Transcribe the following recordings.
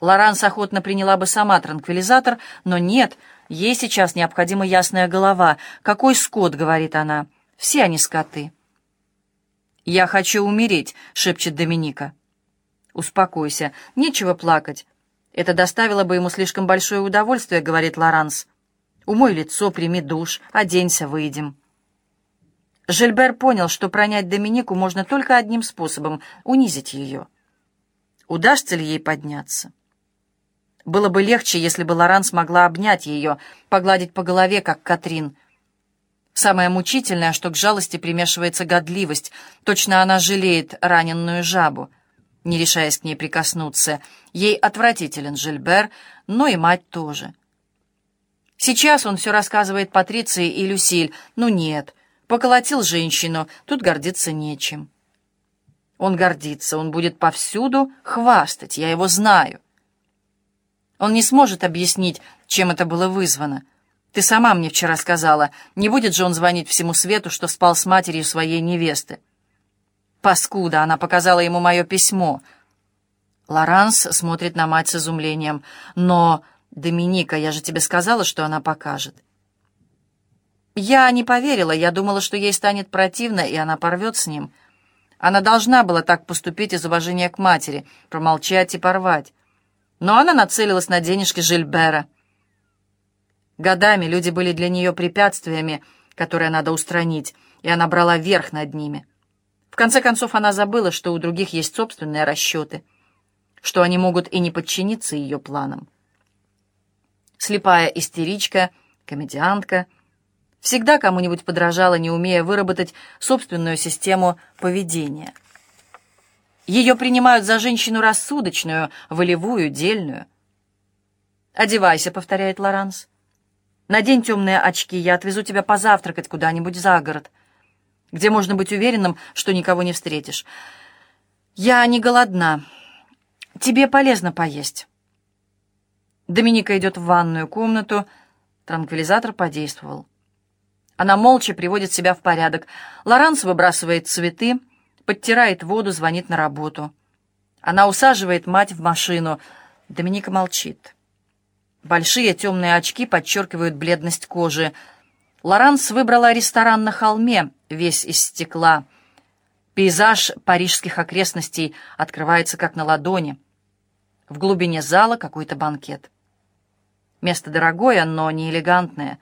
Лоранс охотно приняла бы сама транквилизатор, но нет, ей сейчас необходима ясная голова. «Какой скот?» — говорит она. «Все они скоты». «Я хочу умереть», — шепчет Доминика. «Успокойся, нечего плакать. Это доставило бы ему слишком большое удовольствие», — говорит Лоранс. «Умой лицо, прими душ, оденься, выйдем». Жильбер понял, что пронять Доминику можно только одним способом — унизить ее. Удастся ли ей подняться? Было бы легче, если бы Лоран смогла обнять ее, погладить по голове, как Катрин. Самое мучительное, что к жалости примешивается годливость. Точно она жалеет раненную жабу, не решаясь к ней прикоснуться. Ей отвратителен Жильбер, но и мать тоже. Сейчас он все рассказывает Патриции и Люсиль. Ну нет, поколотил женщину, тут гордиться нечем. Он гордится, он будет повсюду хвастать, я его знаю. Он не сможет объяснить, чем это было вызвано. Ты сама мне вчера сказала, не будет же он звонить всему свету, что спал с матерью своей невесты. Паскуда, она показала ему мое письмо. Лоранс смотрит на мать с изумлением. Но, Доминика, я же тебе сказала, что она покажет. Я не поверила, я думала, что ей станет противно, и она порвет с ним. Она должна была так поступить из уважения к матери, промолчать и порвать но она нацелилась на денежки Жильбера. Годами люди были для нее препятствиями, которые надо устранить, и она брала верх над ними. В конце концов, она забыла, что у других есть собственные расчеты, что они могут и не подчиниться ее планам. Слепая истеричка, комедиантка, всегда кому-нибудь подражала, не умея выработать собственную систему поведения — ее принимают за женщину рассудочную, волевую, дельную. «Одевайся», — повторяет Лоранс. «Надень темные очки, я отвезу тебя позавтракать куда-нибудь за город, где можно быть уверенным, что никого не встретишь. Я не голодна. Тебе полезно поесть». Доминика идет в ванную комнату. Транквилизатор подействовал. Она молча приводит себя в порядок. Лоранс выбрасывает цветы, — подтирает воду, звонит на работу. Она усаживает мать в машину. Доминика молчит. Большие темные очки подчеркивают бледность кожи. Лоранс выбрала ресторан на холме, весь из стекла. Пейзаж парижских окрестностей открывается как на ладони. В глубине зала какой-то банкет. Место дорогое, но не элегантное.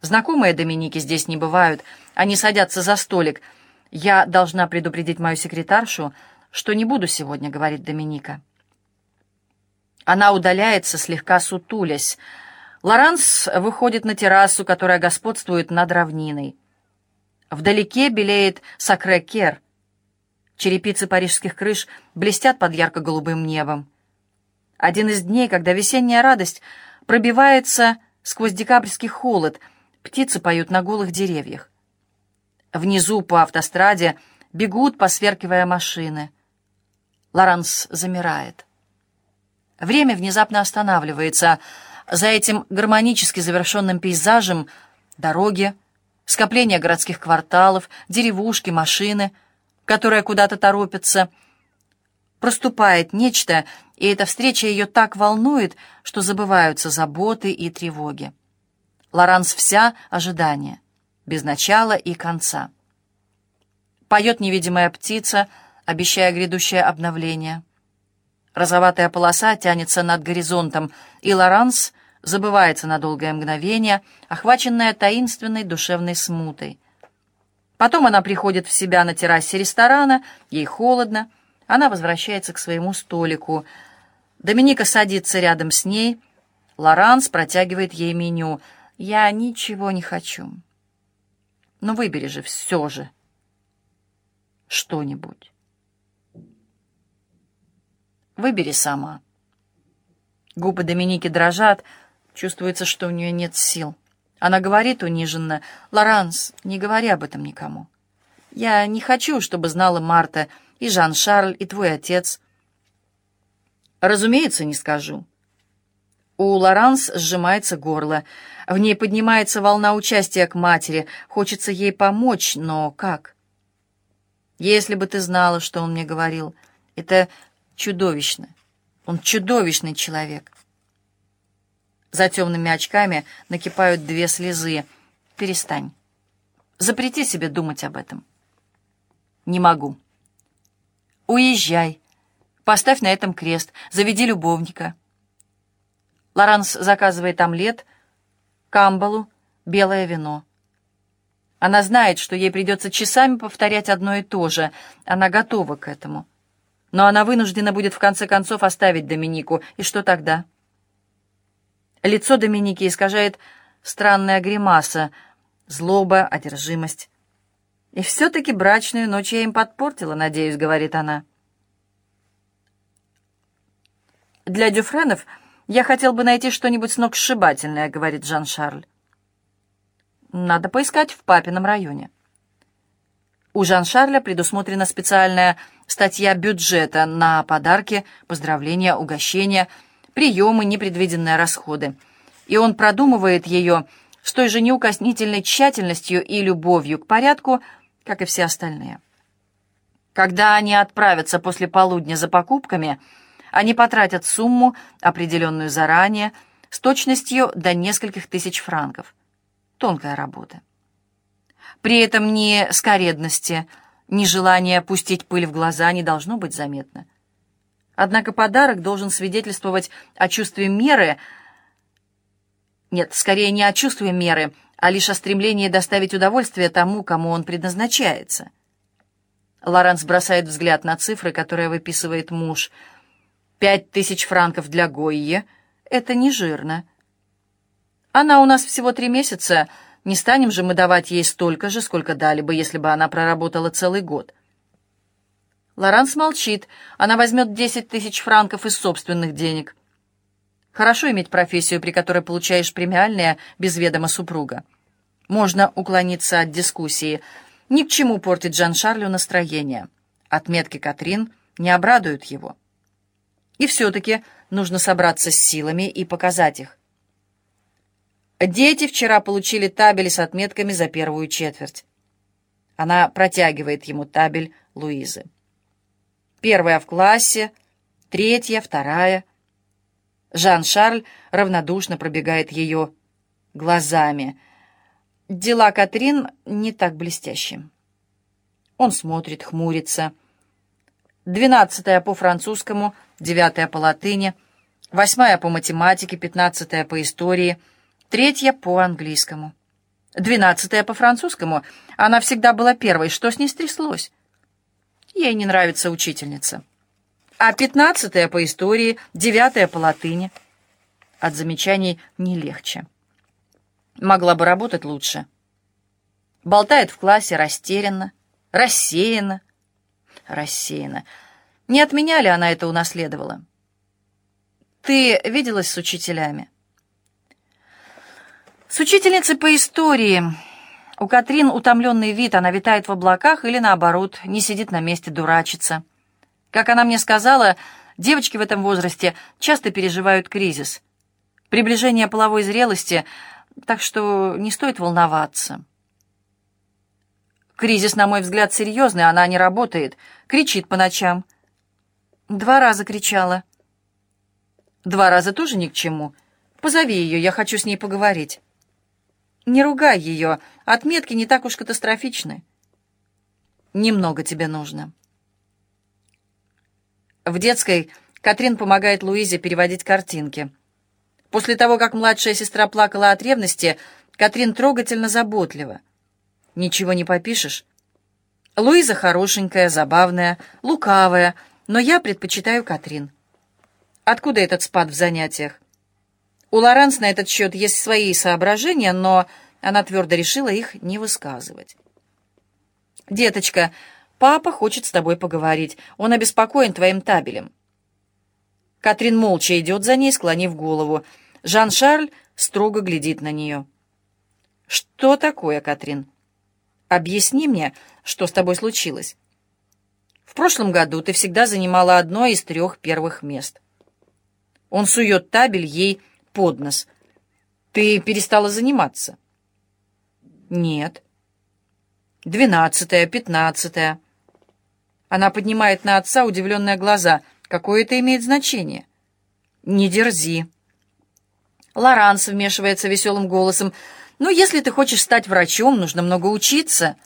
Знакомые Доминики здесь не бывают. Они садятся за столик — «Я должна предупредить мою секретаршу, что не буду сегодня», — говорит Доминика. Она удаляется, слегка сутулясь. Лоранс выходит на террасу, которая господствует над равниной. Вдалеке белеет Сакре-Кер. Черепицы парижских крыш блестят под ярко-голубым небом. Один из дней, когда весенняя радость пробивается сквозь декабрьский холод, птицы поют на голых деревьях. Внизу по автостраде бегут, посверкивая машины. Лоранс замирает. Время внезапно останавливается. За этим гармонически завершенным пейзажем дороги, скопление городских кварталов, деревушки, машины, которые куда-то торопятся. Проступает нечто, и эта встреча ее так волнует, что забываются заботы и тревоги. Лоранс вся ожидание без начала и конца. Поет невидимая птица, обещая грядущее обновление. Розоватая полоса тянется над горизонтом, и Лоранс забывается на долгое мгновение, охваченная таинственной душевной смутой. Потом она приходит в себя на террасе ресторана, ей холодно, она возвращается к своему столику. Доминика садится рядом с ней, Лоранс протягивает ей меню. «Я ничего не хочу». Но выбери же все же что-нибудь. Выбери сама. Губы Доминики дрожат, чувствуется, что у нее нет сил. Она говорит униженно, «Лоранс, не говори об этом никому. Я не хочу, чтобы знала Марта и Жан-Шарль, и твой отец». «Разумеется, не скажу». У Лоранс сжимается горло. В ней поднимается волна участия к матери. Хочется ей помочь, но как? Если бы ты знала, что он мне говорил. Это чудовищно. Он чудовищный человек. За темными очками накипают две слезы. Перестань. Запрети себе думать об этом. Не могу. Уезжай. Поставь на этом крест. Заведи любовника. Лоранс заказывает омлет, камбалу, белое вино. Она знает, что ей придется часами повторять одно и то же. Она готова к этому. Но она вынуждена будет в конце концов оставить Доминику. И что тогда? Лицо Доминики искажает странная гримаса, злоба, одержимость. «И все-таки брачную ночь я им подпортила, надеюсь», — говорит она. «Для Дюфренов я хотел бы найти что-нибудь сногсшибательное», — говорит Жан-Шарль. «Надо поискать в папином районе». У Жан-Шарля предусмотрена специальная статья бюджета на подарки, поздравления, угощения, приемы, непредвиденные расходы. И он продумывает ее с той же неукоснительной тщательностью и любовью к порядку, как и все остальные. Когда они отправятся после полудня за покупками, они потратят сумму, определенную заранее, с точностью до нескольких тысяч франков. Тонкая работа. При этом ни скоредности, ни желания пустить пыль в глаза не должно быть заметно. Однако подарок должен свидетельствовать о чувстве меры, нет, скорее не о чувстве меры, а лишь о стремлении доставить удовольствие тому, кому он предназначается. Лоранс бросает взгляд на цифры, которые выписывает муж. «Пять тысяч франков для Гойе — это не жирно. Она у нас всего три месяца, не станем же мы давать ей столько же, сколько дали бы, если бы она проработала целый год». Лоранс молчит. Она возьмет десять тысяч франков из собственных денег. Хорошо иметь профессию, при которой получаешь премиальное без ведома супруга. Можно уклониться от дискуссии. Ни к чему портить Жан-Шарлю настроение. Отметки Катрин не обрадуют его. И все-таки нужно собраться с силами и показать их. Дети вчера получили табель с отметками за первую четверть. Она протягивает ему табель Луизы. Первая в классе, третья, вторая — Жан-Шарль равнодушно пробегает ее глазами. Дела Катрин не так блестящие. Он смотрит, хмурится. Двенадцатая по французскому, девятая по латыни, восьмая по математике, пятнадцатая по истории, третья по английскому. Двенадцатая по французскому. Она всегда была первой. Что с ней стряслось? Ей не нравится учительница а пятнадцатая по истории, девятая по латыни. От замечаний не легче. Могла бы работать лучше. Болтает в классе растерянно, рассеянно, рассеянно. Не от меня ли она это унаследовала? Ты виделась с учителями? С учительницей по истории. У Катрин утомленный вид, она витает в облаках или, наоборот, не сидит на месте, дурачится. Как она мне сказала, девочки в этом возрасте часто переживают кризис. Приближение половой зрелости, так что не стоит волноваться. Кризис, на мой взгляд, серьезный, она не работает, кричит по ночам. Два раза кричала. Два раза тоже ни к чему. Позови ее, я хочу с ней поговорить. Не ругай ее, отметки не так уж катастрофичны. Немного тебе нужно. В детской Катрин помогает Луизе переводить картинки. После того, как младшая сестра плакала от ревности, Катрин трогательно заботлива. Ничего не попишешь. Луиза хорошенькая, забавная, лукавая, но я предпочитаю Катрин. Откуда этот спад в занятиях? У Лоранс на этот счет есть свои соображения, но она твердо решила их не высказывать. «Деточка, «Папа хочет с тобой поговорить. Он обеспокоен твоим табелем». Катрин молча идет за ней, склонив голову. Жан-Шарль строго глядит на нее. «Что такое, Катрин? Объясни мне, что с тобой случилось. В прошлом году ты всегда занимала одно из трех первых мест». Он сует табель ей под нос. «Ты перестала заниматься?» «Нет». «Двенадцатая, пятнадцатая». Она поднимает на отца удивленные глаза. Какое это имеет значение? «Не дерзи». Лоранс вмешивается веселым голосом. «Ну, если ты хочешь стать врачом, нужно много учиться».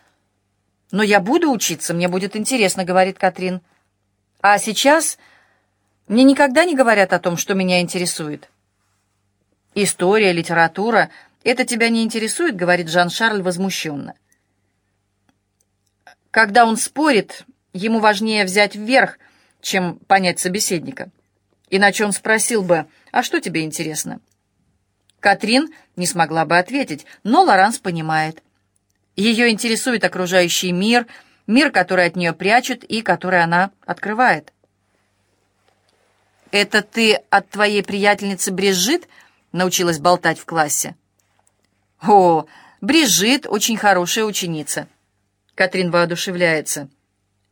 «Но я буду учиться, мне будет интересно», — говорит Катрин. «А сейчас мне никогда не говорят о том, что меня интересует». «История, литература — это тебя не интересует», — говорит Жан-Шарль возмущенно. Когда он спорит, ему важнее взять вверх, чем понять собеседника. Иначе он спросил бы, «А что тебе интересно?» Катрин не смогла бы ответить, но Лоранс понимает. Ее интересует окружающий мир, мир, который от нее прячут и который она открывает. «Это ты от твоей приятельницы Брижит научилась болтать в классе?» «О, Брижит очень хорошая ученица». Катрин воодушевляется.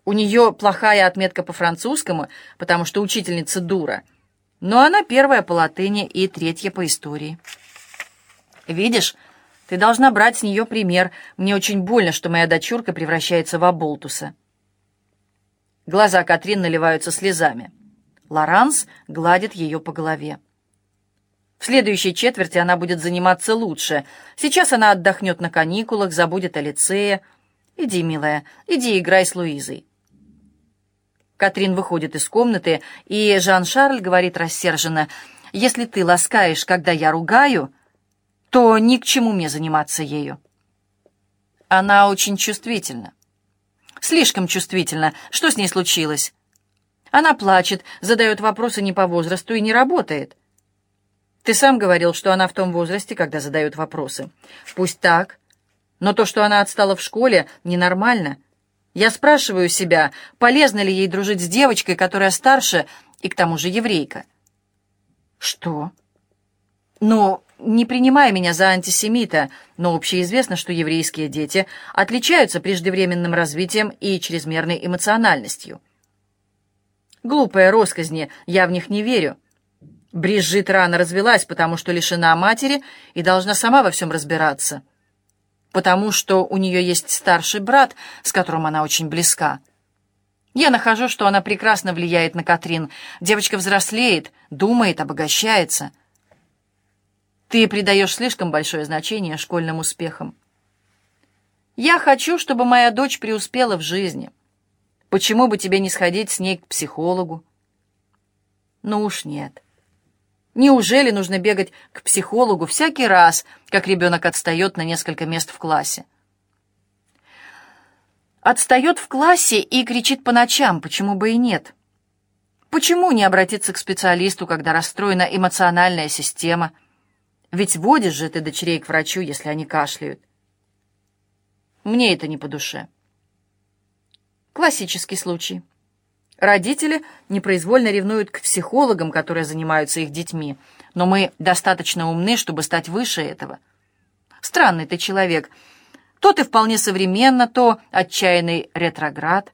У нее плохая отметка по французскому, потому что учительница дура. Но она первая по латыни и третья по истории. Видишь, ты должна брать с нее пример. Мне очень больно, что моя дочурка превращается в оболтуса. Глаза Катрин наливаются слезами. Лоранс гладит ее по голове. В следующей четверти она будет заниматься лучше. Сейчас она отдохнет на каникулах, забудет о лицее. Иди, милая, иди играй с Луизой. Катрин выходит из комнаты, и Жан-Шарль говорит рассерженно, «Если ты ласкаешь, когда я ругаю, то ни к чему мне заниматься ею». Она очень чувствительна. Слишком чувствительна. Что с ней случилось? Она плачет, задает вопросы не по возрасту и не работает. Ты сам говорил, что она в том возрасте, когда задают вопросы. Пусть так. Но то, что она отстала в школе, ненормально. Я спрашиваю себя, полезно ли ей дружить с девочкой, которая старше и к тому же еврейка. Что? Ну, не принимай меня за антисемита, но общеизвестно, что еврейские дети отличаются преждевременным развитием и чрезмерной эмоциональностью. Глупые росказни, я в них не верю. Брижит рано развелась, потому что лишена матери и должна сама во всем разбираться потому что у нее есть старший брат, с которым она очень близка. Я нахожу, что она прекрасно влияет на Катрин. Девочка взрослеет, думает, обогащается. Ты придаешь слишком большое значение школьным успехам. Я хочу, чтобы моя дочь преуспела в жизни. Почему бы тебе не сходить с ней к психологу? Ну уж нет. Неужели нужно бегать к психологу всякий раз, как ребенок отстает на несколько мест в классе? Отстает в классе и кричит по ночам, почему бы и нет? Почему не обратиться к специалисту, когда расстроена эмоциональная система? Ведь водишь же ты дочерей к врачу, если они кашляют. Мне это не по душе. Классический случай. Родители непроизвольно ревнуют к психологам, которые занимаются их детьми, но мы достаточно умны, чтобы стать выше этого. Странный ты человек. То ты вполне современно, то отчаянный ретроград.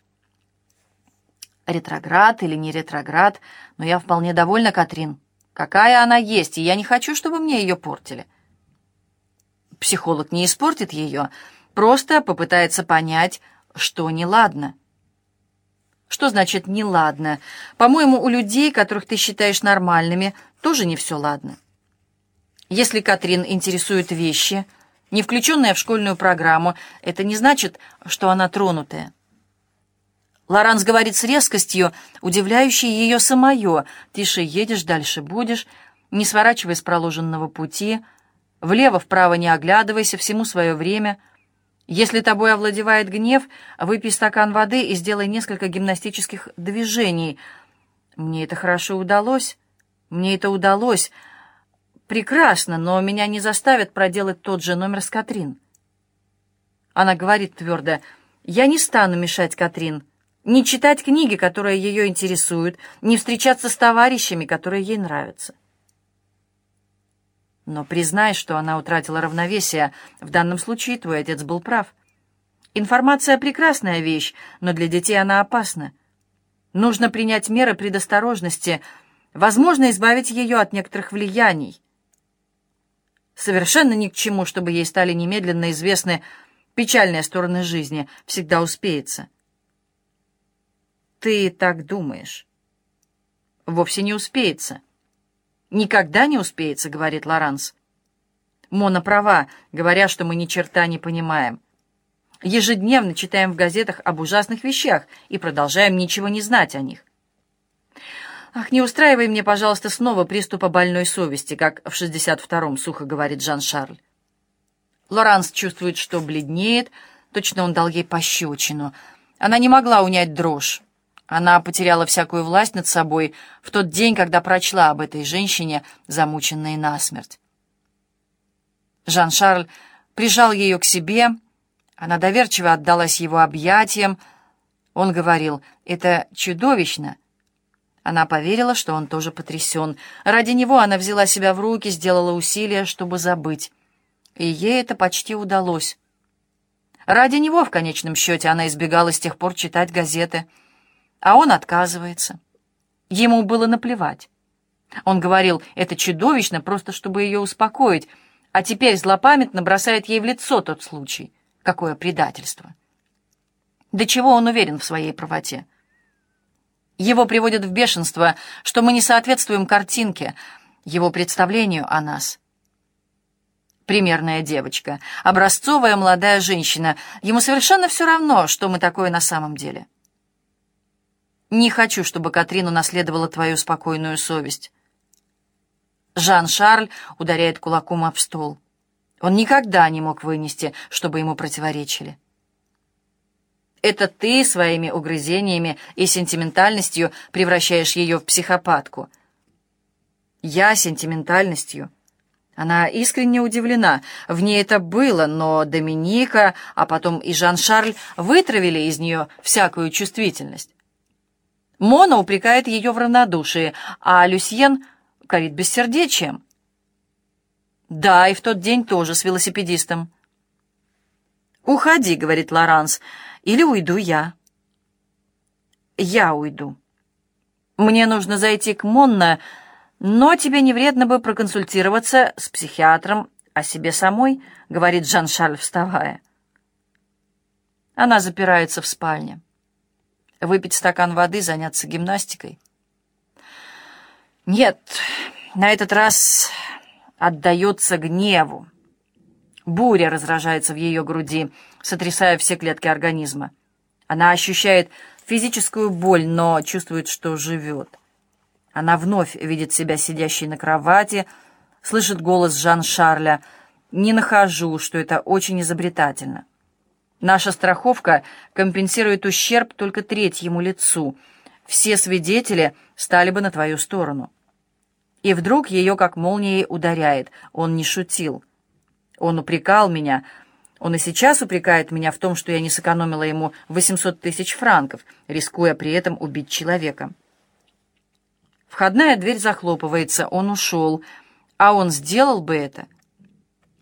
Ретроград или не ретроград, но я вполне довольна, Катрин. Какая она есть, и я не хочу, чтобы мне ее портили. Психолог не испортит ее, просто попытается понять, что неладно. Что значит «неладно»? По-моему, у людей, которых ты считаешь нормальными, тоже не все ладно. Если Катрин интересует вещи, не включенные в школьную программу, это не значит, что она тронутая. Лоранс говорит с резкостью, удивляющей ее самое. «Тише едешь, дальше будешь, не сворачивай с проложенного пути, влево-вправо не оглядывайся, всему свое время». Если тобой овладевает гнев, выпей стакан воды и сделай несколько гимнастических движений. Мне это хорошо удалось. Мне это удалось. Прекрасно, но меня не заставят проделать тот же номер с Катрин. Она говорит твердо, «Я не стану мешать Катрин, не читать книги, которые ее интересуют, не встречаться с товарищами, которые ей нравятся». Но признай, что она утратила равновесие. В данном случае твой отец был прав. Информация — прекрасная вещь, но для детей она опасна. Нужно принять меры предосторожности, возможно, избавить ее от некоторых влияний. Совершенно ни к чему, чтобы ей стали немедленно известны печальные стороны жизни, всегда успеется. Ты так думаешь. Вовсе не успеется. «Никогда не успеется», — говорит Лоранс. Мона права, говоря, что мы ни черта не понимаем. Ежедневно читаем в газетах об ужасных вещах и продолжаем ничего не знать о них. «Ах, не устраивай мне, пожалуйста, снова приступа больной совести, как в 62-м», — сухо говорит Жан-Шарль. Лоранс чувствует, что бледнеет, точно он дал ей пощечину. Она не могла унять дрожь. Она потеряла всякую власть над собой в тот день, когда прочла об этой женщине, замученной насмерть. Жан-Шарль прижал ее к себе, она доверчиво отдалась его объятиям. Он говорил, «Это чудовищно». Она поверила, что он тоже потрясен. Ради него она взяла себя в руки, сделала усилия, чтобы забыть. И ей это почти удалось. Ради него, в конечном счете, она избегала с тех пор читать газеты. А он отказывается. Ему было наплевать. Он говорил, это чудовищно, просто чтобы ее успокоить, а теперь злопамятно бросает ей в лицо тот случай. Какое предательство! До чего он уверен в своей правоте? Его приводит в бешенство, что мы не соответствуем картинке, его представлению о нас. Примерная девочка, образцовая молодая женщина. Ему совершенно все равно, что мы такое на самом деле. Не хочу, чтобы Катрин унаследовала твою спокойную совесть. Жан-Шарль ударяет кулаком об стол. Он никогда не мог вынести, чтобы ему противоречили. Это ты своими угрызениями и сентиментальностью превращаешь ее в психопатку. Я сентиментальностью. Она искренне удивлена. В ней это было, но Доминика, а потом и Жан-Шарль вытравили из нее всякую чувствительность. Мона упрекает ее в равнодушии, а Люсьен корит бессердечием. Да, и в тот день тоже с велосипедистом. «Уходи», — говорит Лоранс, — или уйду я. Я уйду. Мне нужно зайти к Монна, но тебе не вредно бы проконсультироваться с психиатром о себе самой, говорит Жан-Шарль, вставая. Она запирается в спальне. Выпить стакан воды, заняться гимнастикой. Нет, на этот раз отдается гневу. Буря разражается в ее груди, сотрясая все клетки организма. Она ощущает физическую боль, но чувствует, что живет. Она вновь видит себя сидящей на кровати, слышит голос Жан-Шарля. «Не нахожу, что это очень изобретательно. Наша страховка компенсирует ущерб только третьему лицу. Все свидетели стали бы на твою сторону». И вдруг ее как молнией ударяет. Он не шутил. Он упрекал меня. Он и сейчас упрекает меня в том, что я не сэкономила ему 800 тысяч франков, рискуя при этом убить человека. Входная дверь захлопывается, он ушел. А он сделал бы это?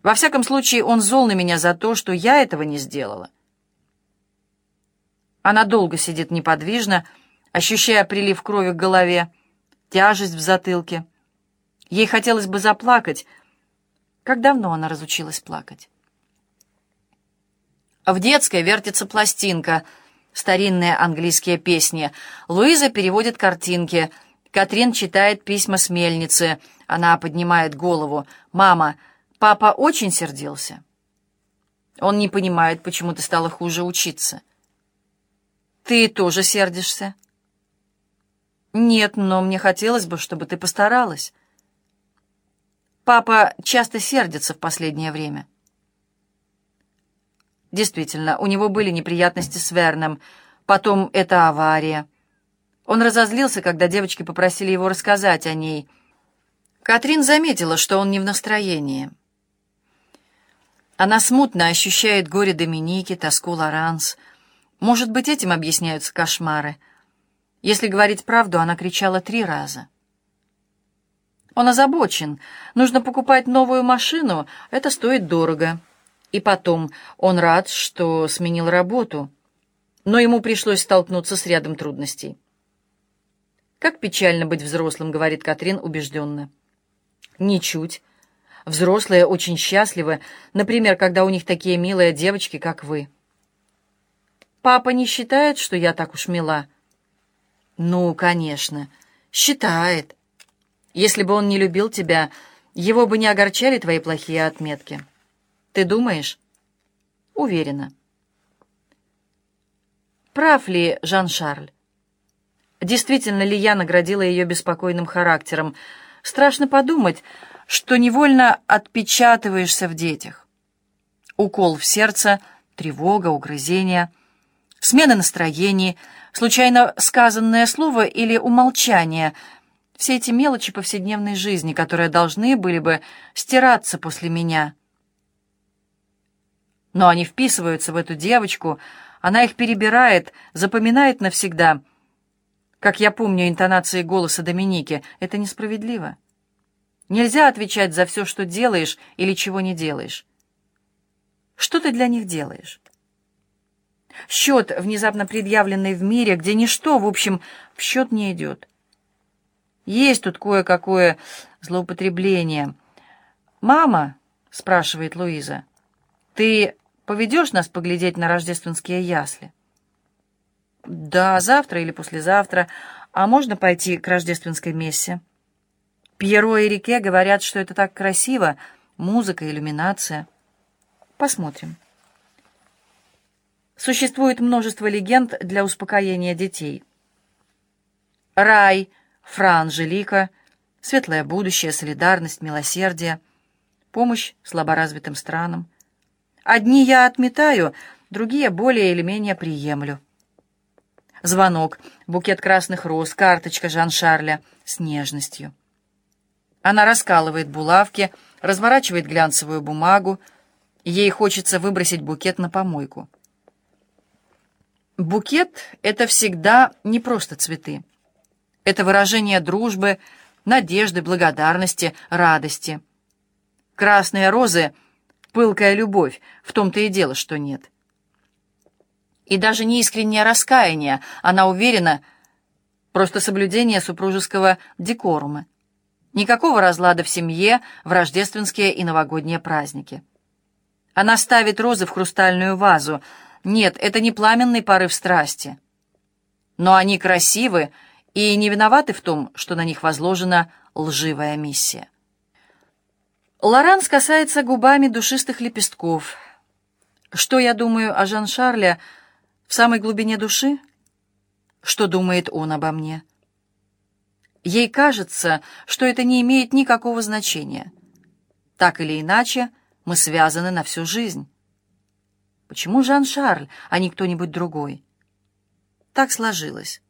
Во всяком случае, он зол на меня за то, что я этого не сделала. Она долго сидит неподвижно, ощущая прилив крови к голове, тяжесть в затылке. Ей хотелось бы заплакать, как давно она разучилась плакать? В детской вертится пластинка, старинные английские песни. Луиза переводит картинки. Катрин читает письма с мельницы. Она поднимает голову. «Мама, папа очень сердился?» Он не понимает, почему ты стала хуже учиться. «Ты тоже сердишься?» «Нет, но мне хотелось бы, чтобы ты постаралась». Папа часто сердится в последнее время. Действительно, у него были неприятности с Верном. Потом эта авария. Он разозлился, когда девочки попросили его рассказать о ней. Катрин заметила, что он не в настроении. Она смутно ощущает горе Доминики, тоску Лоранс. Может быть, этим объясняются кошмары. Если говорить правду, она кричала три раза. Он озабочен. Нужно покупать новую машину, это стоит дорого. И потом, он рад, что сменил работу, но ему пришлось столкнуться с рядом трудностей. «Как печально быть взрослым», — говорит Катрин убежденно. «Ничуть. Взрослые очень счастливы, например, когда у них такие милые девочки, как вы». «Папа не считает, что я так уж мила?» «Ну, конечно, считает. Если бы он не любил тебя, его бы не огорчали твои плохие отметки. Ты думаешь? Уверена. Прав ли Жан-Шарль? Действительно ли я наградила ее беспокойным характером? Страшно подумать, что невольно отпечатываешься в детях. Укол в сердце, тревога, угрызение, смена настроений, случайно сказанное слово или умолчание — все эти мелочи повседневной жизни, которые должны были бы стираться после меня. Но они вписываются в эту девочку, она их перебирает, запоминает навсегда. Как я помню интонации голоса Доминики, это несправедливо. Нельзя отвечать за все, что делаешь или чего не делаешь. Что ты для них делаешь? Счет, внезапно предъявленный в мире, где ничто, в общем, в счет не идет. Есть тут кое-какое злоупотребление. «Мама», — спрашивает Луиза, — «ты поведешь нас поглядеть на рождественские ясли?» «Да, завтра или послезавтра. А можно пойти к рождественской мессе?» Пьеро и Рике говорят, что это так красиво, музыка, иллюминация. Посмотрим. Существует множество легенд для успокоения детей. Рай — Фра Анжелика, светлое будущее, солидарность, милосердие, помощь слаборазвитым странам. Одни я отметаю, другие более или менее приемлю. Звонок, букет красных роз, карточка Жан-Шарля с нежностью. Она раскалывает булавки, разворачивает глянцевую бумагу. Ей хочется выбросить букет на помойку. Букет — это всегда не просто цветы. Это выражение дружбы, надежды, благодарности, радости. Красные розы — пылкая любовь, в том-то и дело, что нет. И даже не искреннее раскаяние, она уверена, просто соблюдение супружеского декорума. Никакого разлада в семье в рождественские и новогодние праздники. Она ставит розы в хрустальную вазу. Нет, это не пламенный порыв страсти. Но они красивы, и не виноваты в том, что на них возложена лживая миссия. Лоранс касается губами душистых лепестков. Что я думаю о Жан-Шарле в самой глубине души? Что думает он обо мне? Ей кажется, что это не имеет никакого значения. Так или иначе, мы связаны на всю жизнь. Почему Жан-Шарль, а не кто-нибудь другой? Так сложилось.